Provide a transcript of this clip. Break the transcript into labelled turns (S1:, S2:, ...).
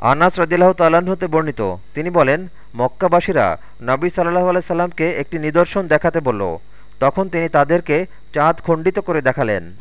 S1: আনাস রদিল্লাহ তাল্লাহ্ন হতে বর্ণিত। তিনি বলেন, মক্কাবাসীরা নবী সাল্লাহ আলাইসাল্লামকে একটি নিদর্শন দেখাতে বলল। তখন তিনি তাদেরকে চাঁদ খণ্ডিত করে দেখালেন।